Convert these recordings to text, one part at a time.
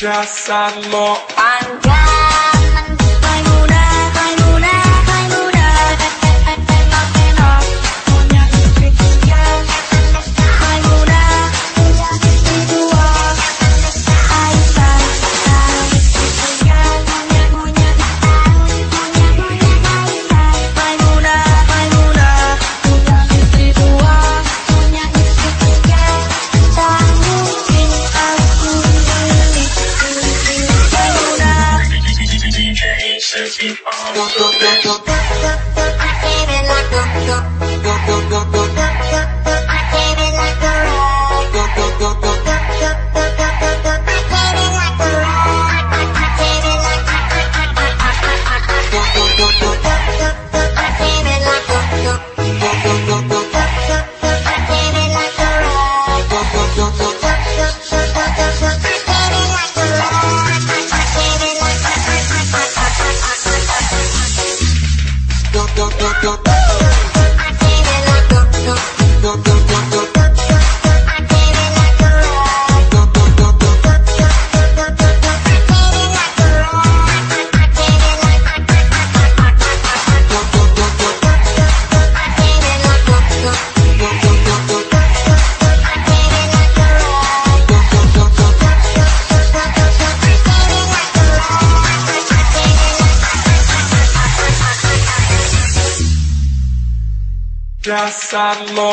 Ya salvo. ya salgo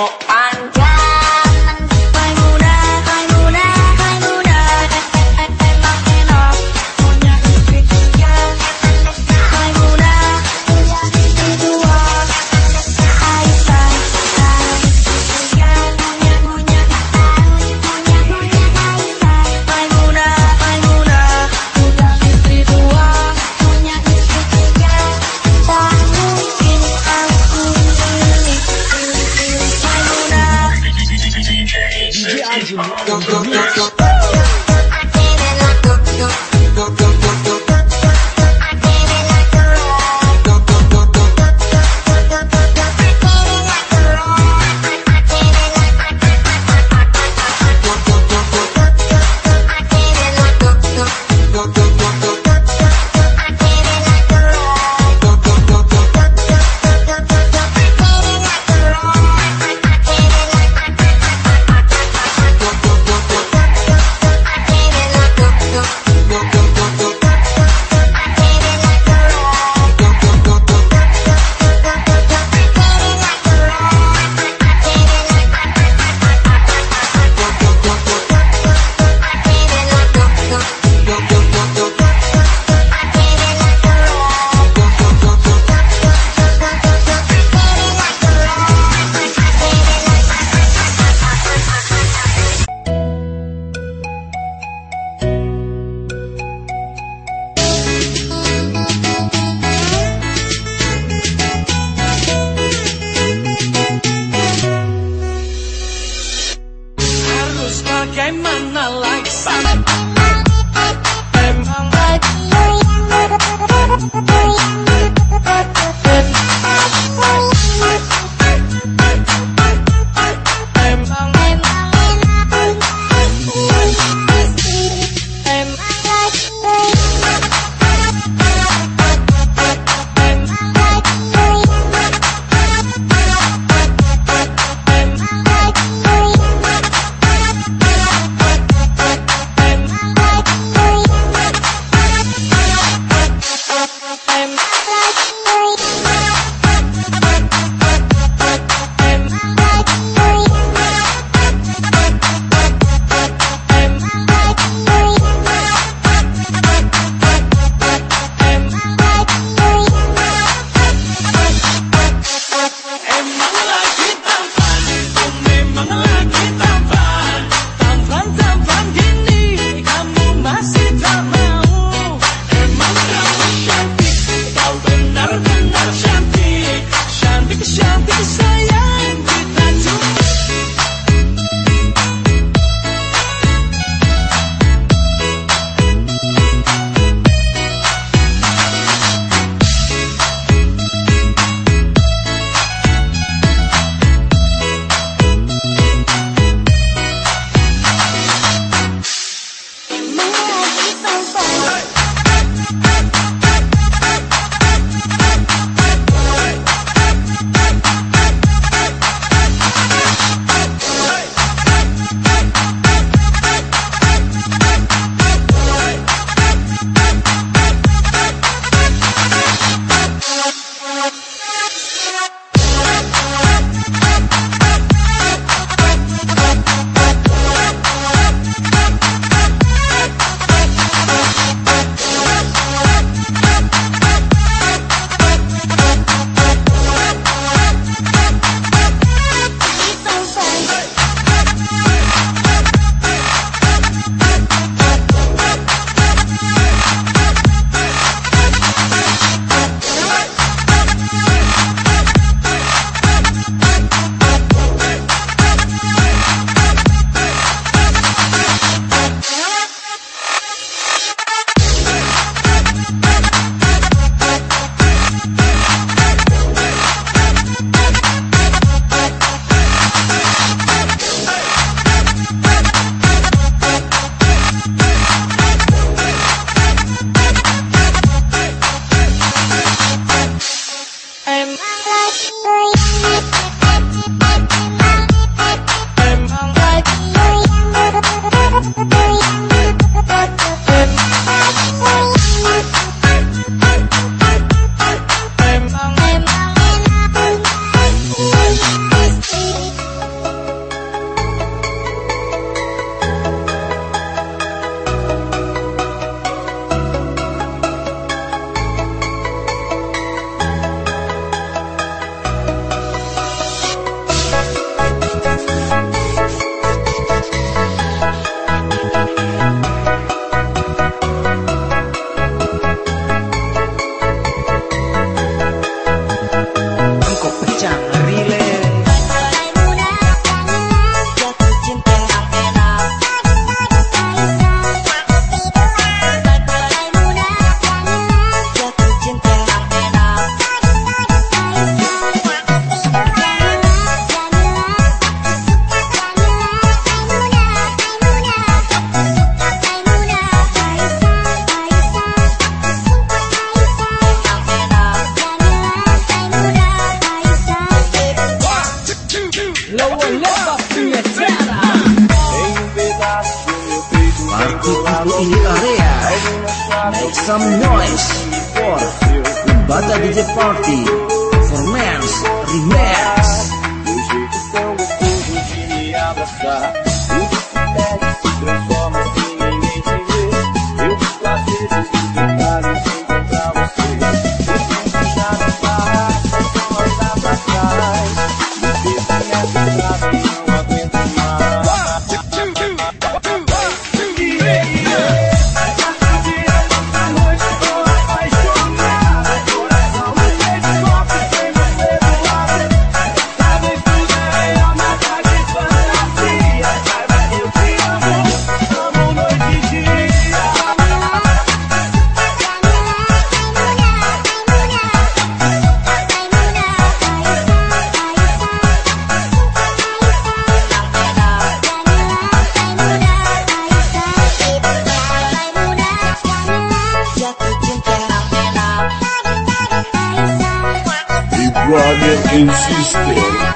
brother and sister,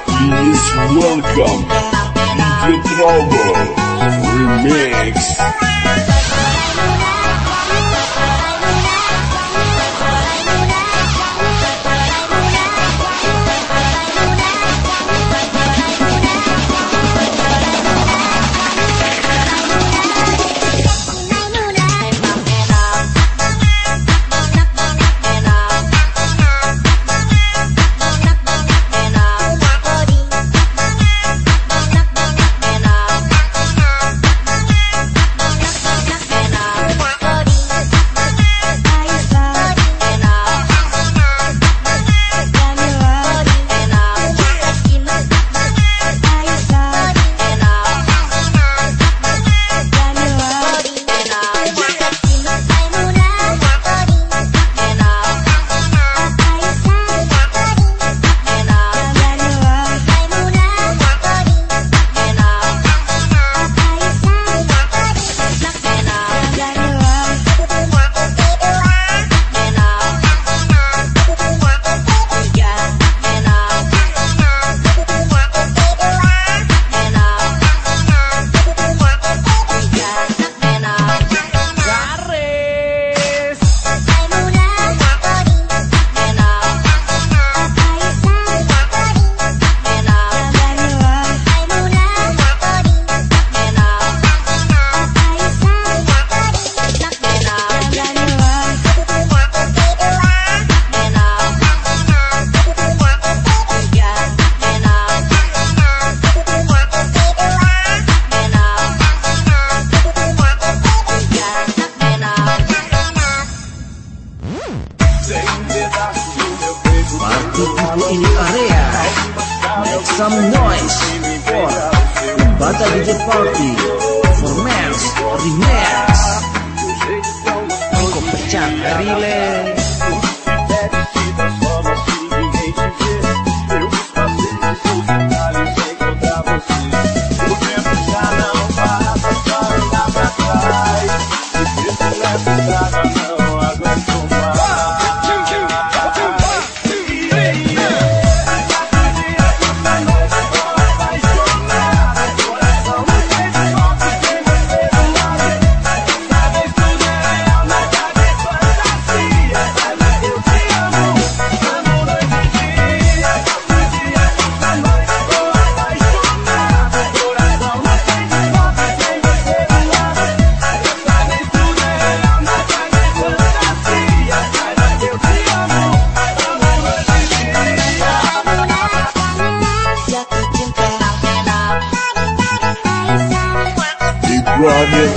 please welcome DJ Trouble Remix.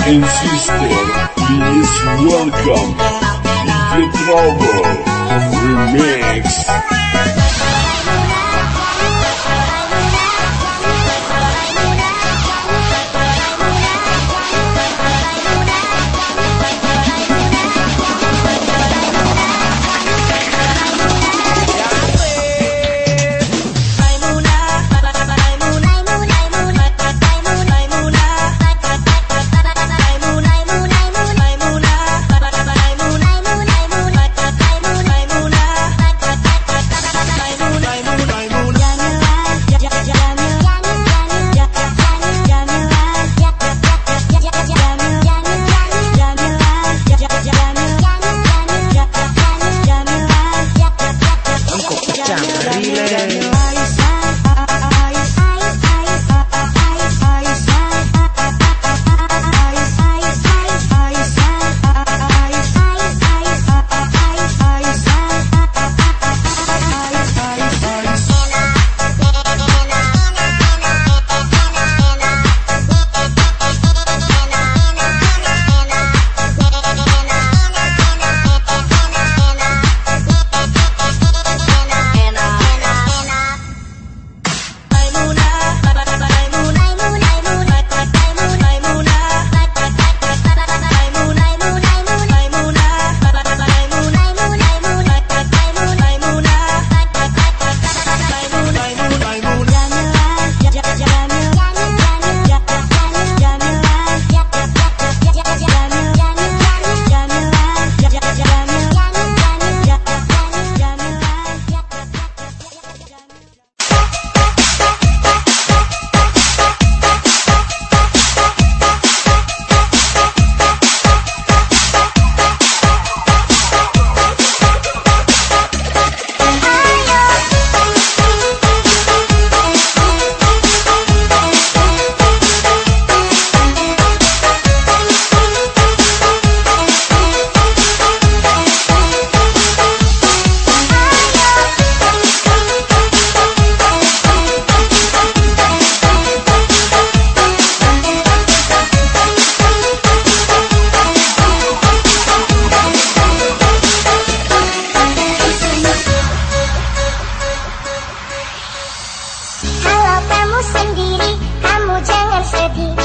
and sister, please welcome the trouble remix. trouble.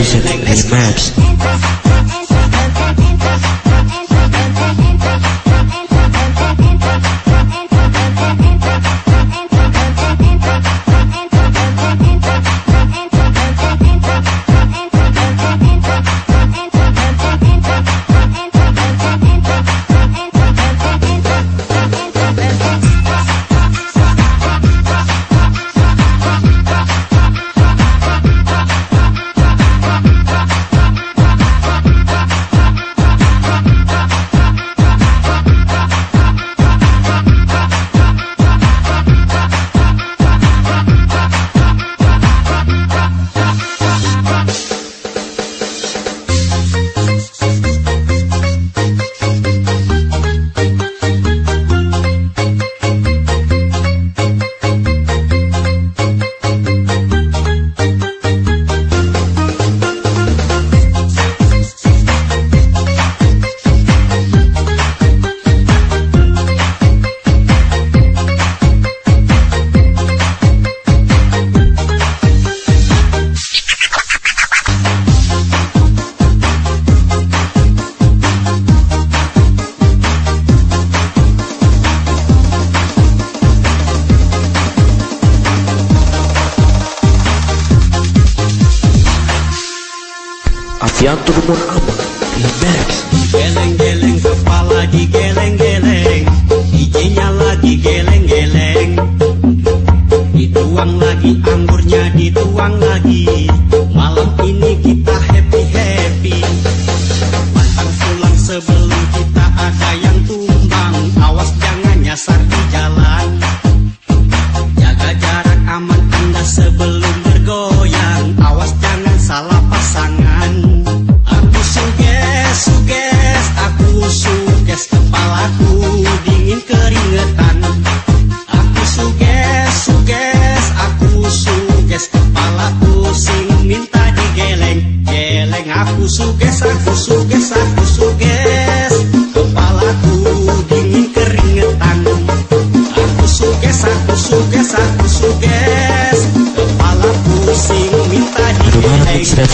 using in maps.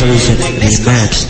chosen and matched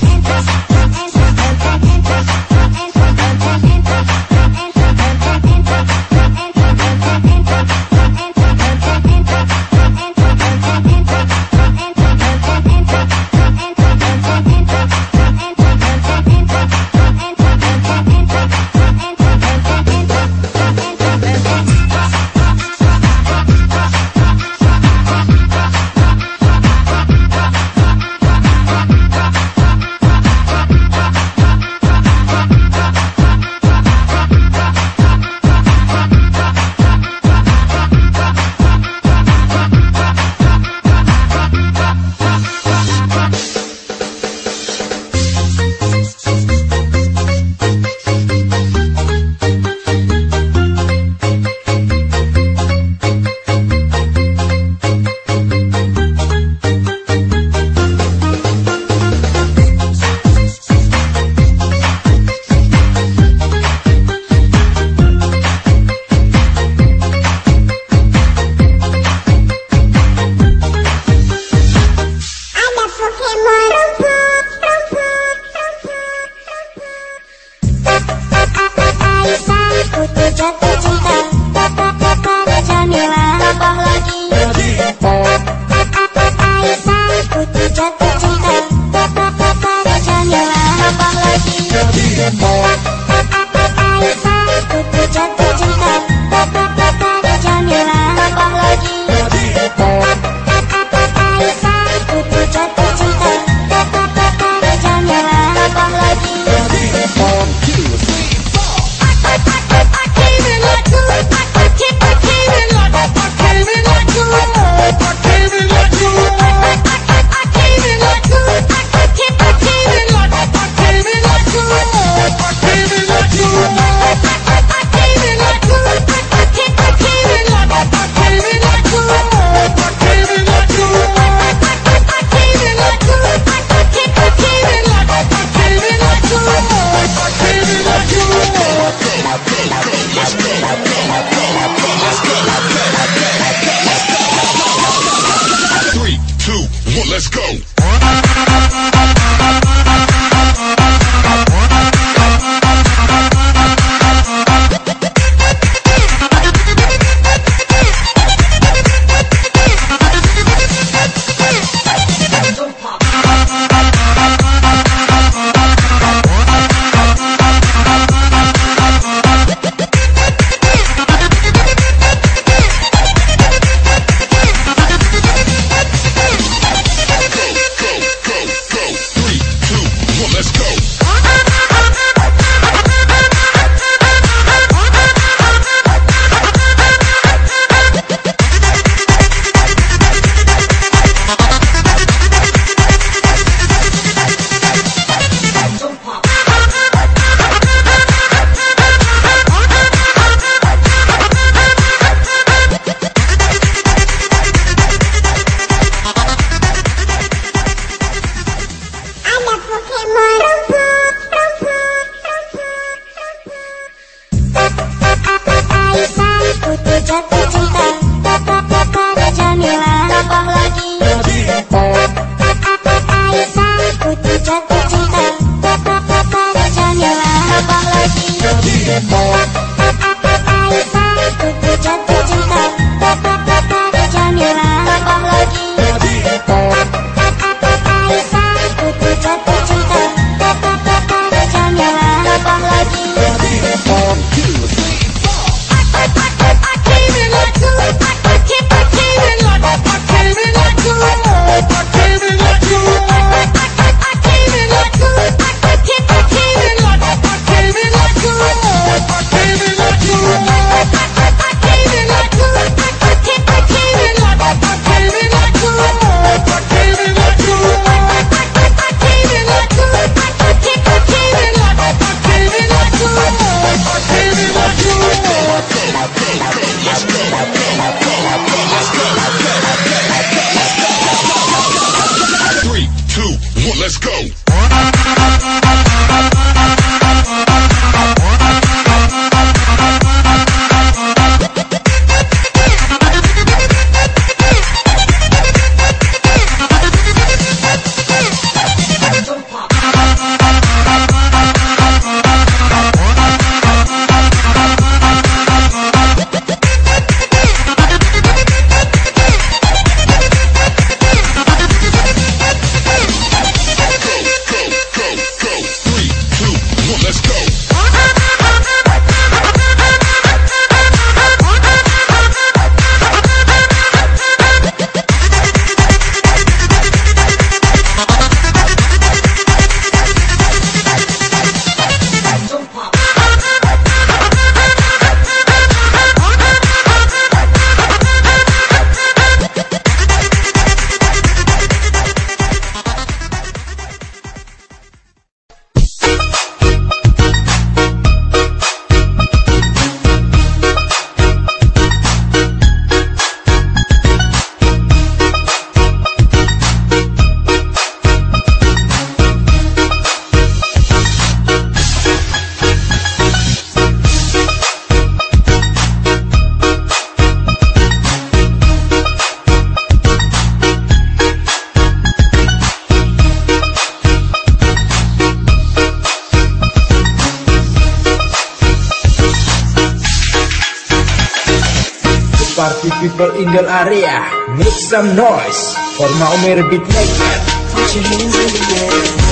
in the area, make some noise for Maumir Beatmaker. Put your hands in the air.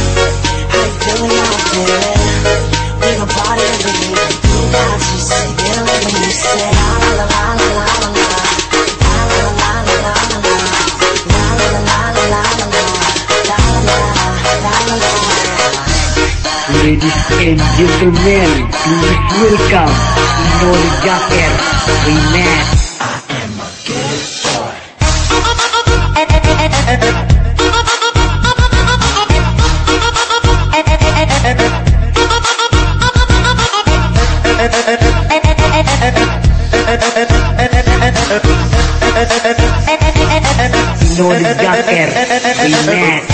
Ladies and gentlemen, please welcome Inori Jacker Remix. Nordic Ducker, Remax.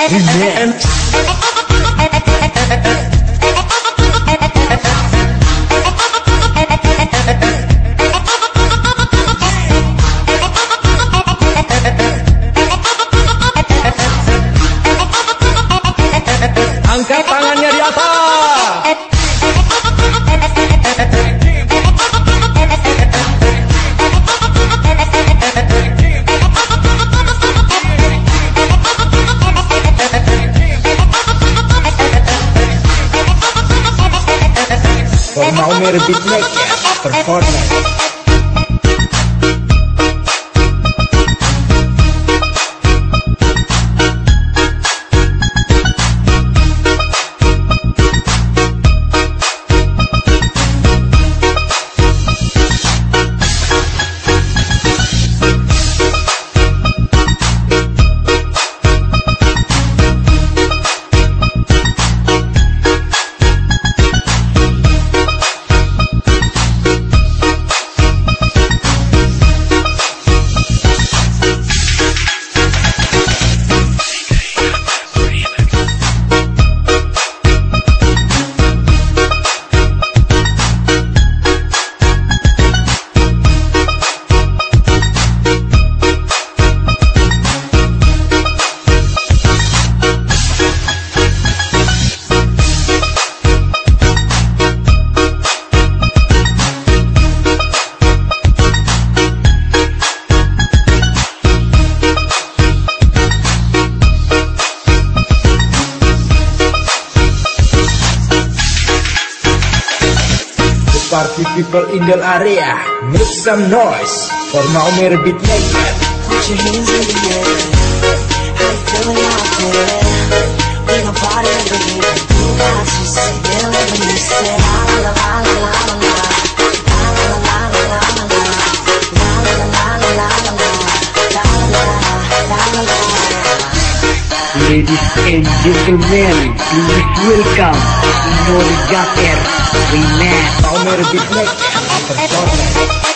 and, and, and, and. gotta be the area, make some noise for Maumir Beatmaker. Put your hands in the air. You feeling out there? We gon' party to when you say la la la la la la la. La la la la la la la. La la la la la la la. La la la la la la. Ladies and gentlemen, please welcome Inori Jacker Remix. Maumir Beatmaker persona.